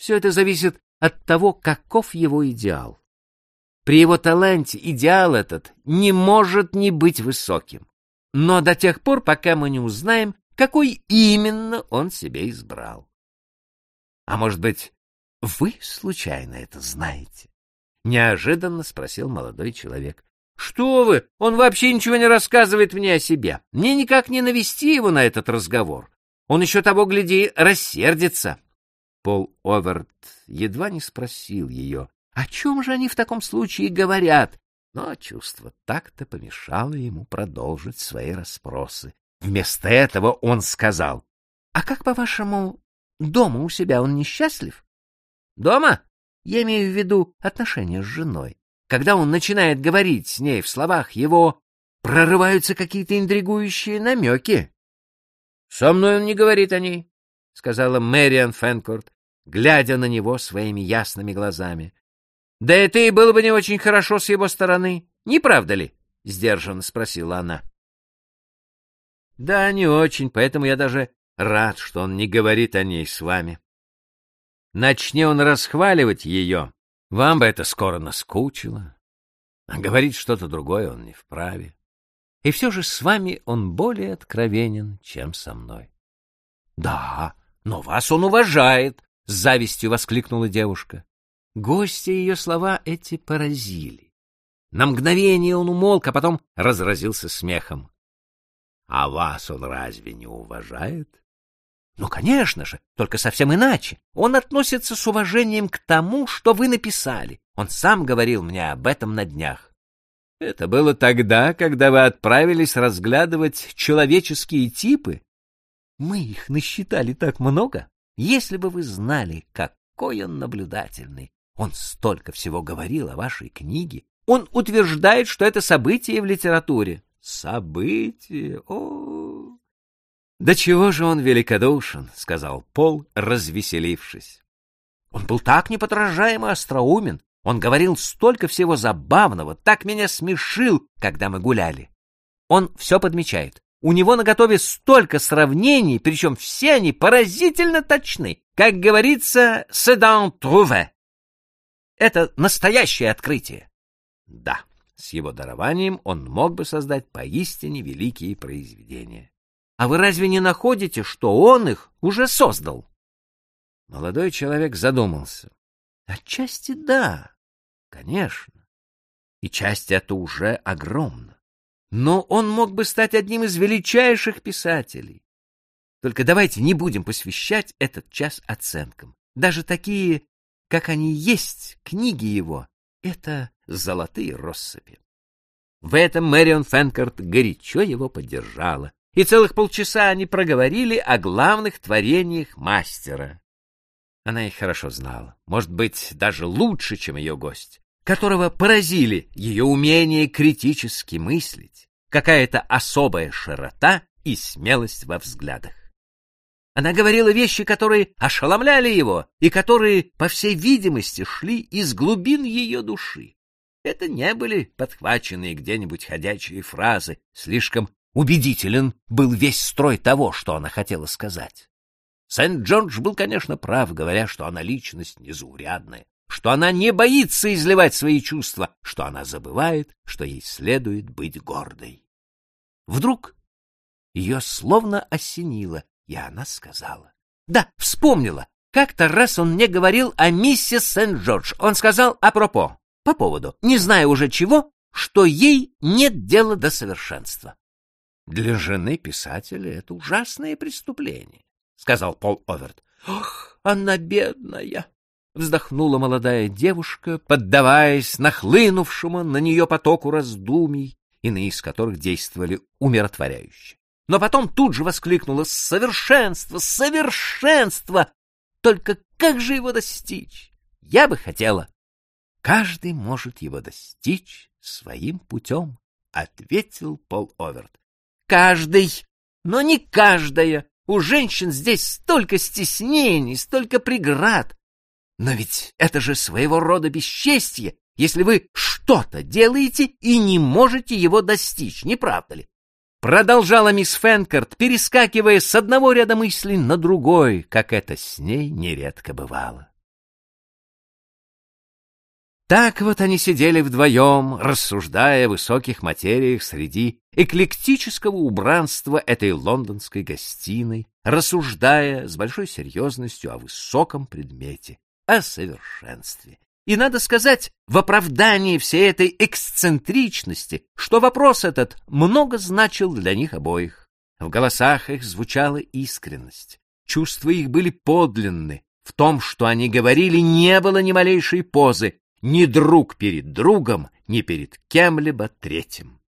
Все это зависит от того, каков его идеал. При его таланте идеал этот не может не быть высоким. Но до тех пор, пока мы не узнаем, какой именно он себе избрал. А может быть, вы случайно это знаете? Неожиданно спросил молодой человек. Что вы? Он вообще ничего не рассказывает мне о себе. Мне никак не навести его на этот разговор. Он еще того, гляди, рассердится. Пол Оверт едва не спросил ее, о чем же они в таком случае говорят, но чувство так-то помешало ему продолжить свои расспросы. Вместо этого он сказал, «А как, по-вашему, дома у себя он несчастлив?» «Дома?» Я имею в виду отношения с женой. Когда он начинает говорить с ней в словах его, прорываются какие-то интригующие намеки. — Со мной он не говорит о ней, — сказала Мэриан Фенкорт, глядя на него своими ясными глазами. — Да это и было бы не очень хорошо с его стороны, не правда ли? — сдержанно спросила она. — Да, не очень, поэтому я даже рад, что он не говорит о ней с вами. Начни он расхваливать ее, вам бы это скоро наскучило. А говорить что-то другое он не вправе. И все же с вами он более откровенен, чем со мной. — Да, но вас он уважает, — с завистью воскликнула девушка. Гостя ее слова эти поразили. На мгновение он умолк, а потом разразился смехом. — А вас он разве не уважает? — Ну, конечно же, только совсем иначе. Он относится с уважением к тому, что вы написали. Он сам говорил мне об этом на днях. — Это было тогда, когда вы отправились разглядывать человеческие типы? Мы их насчитали так много. Если бы вы знали, какой он наблюдательный. Он столько всего говорил о вашей книге. Он утверждает, что это событие в литературе. Событие? О! Да чего же он великодушен, сказал Пол, развеселившись. Он был так неподражаемо остроумен. Он говорил столько всего забавного, так меня смешил, когда мы гуляли. Он все подмечает. У него наготове столько сравнений, причем все они поразительно точны. Как говорится, «c'est trouvé». Это настоящее открытие. Да, с его дарованием он мог бы создать поистине великие произведения. А вы разве не находите, что он их уже создал? Молодой человек задумался. Отчасти да, конечно. И часть это уже огромна. Но он мог бы стать одним из величайших писателей. Только давайте не будем посвящать этот час оценкам. Даже такие как они есть, книги его — это золотые россыпи. В этом Мэрион Фенкарт горячо его поддержала, и целых полчаса они проговорили о главных творениях мастера. Она их хорошо знала, может быть, даже лучше, чем ее гость, которого поразили ее умение критически мыслить, какая-то особая широта и смелость во взглядах. Она говорила вещи, которые ошеломляли его и которые, по всей видимости, шли из глубин ее души. Это не были подхваченные где-нибудь ходячие фразы, слишком убедителен был весь строй того, что она хотела сказать. Сент-Джордж был, конечно, прав, говоря, что она личность незаурядная, что она не боится изливать свои чувства, что она забывает, что ей следует быть гордой. Вдруг ее словно осенило, и она сказала. Да, вспомнила. Как-то раз он мне говорил о миссис Сент-Джордж. Он сказал апропо, по поводу, не знаю уже чего, что ей нет дела до совершенства. Для жены писателя это ужасное преступление, сказал Пол Оверт. Ох, она бедная, вздохнула молодая девушка, поддаваясь нахлынувшему на нее потоку раздумий, иные из которых действовали умиротворяюще но потом тут же воскликнула «Совершенство! Совершенство! Только как же его достичь? Я бы хотела!» «Каждый может его достичь своим путем», — ответил Пол Оверт. «Каждый, но не каждая. У женщин здесь столько стеснений, столько преград. Но ведь это же своего рода бесчестье, если вы что-то делаете и не можете его достичь, не правда ли? Продолжала мисс Фенкарт, перескакивая с одного ряда мыслей на другой, как это с ней нередко бывало. Так вот они сидели вдвоем, рассуждая о высоких материях среди эклектического убранства этой лондонской гостиной, рассуждая с большой серьезностью о высоком предмете, о совершенстве. И надо сказать в оправдании всей этой эксцентричности, что вопрос этот много значил для них обоих. В голосах их звучала искренность, чувства их были подлинны, в том, что они говорили, не было ни малейшей позы, ни друг перед другом, ни перед кем-либо третьим.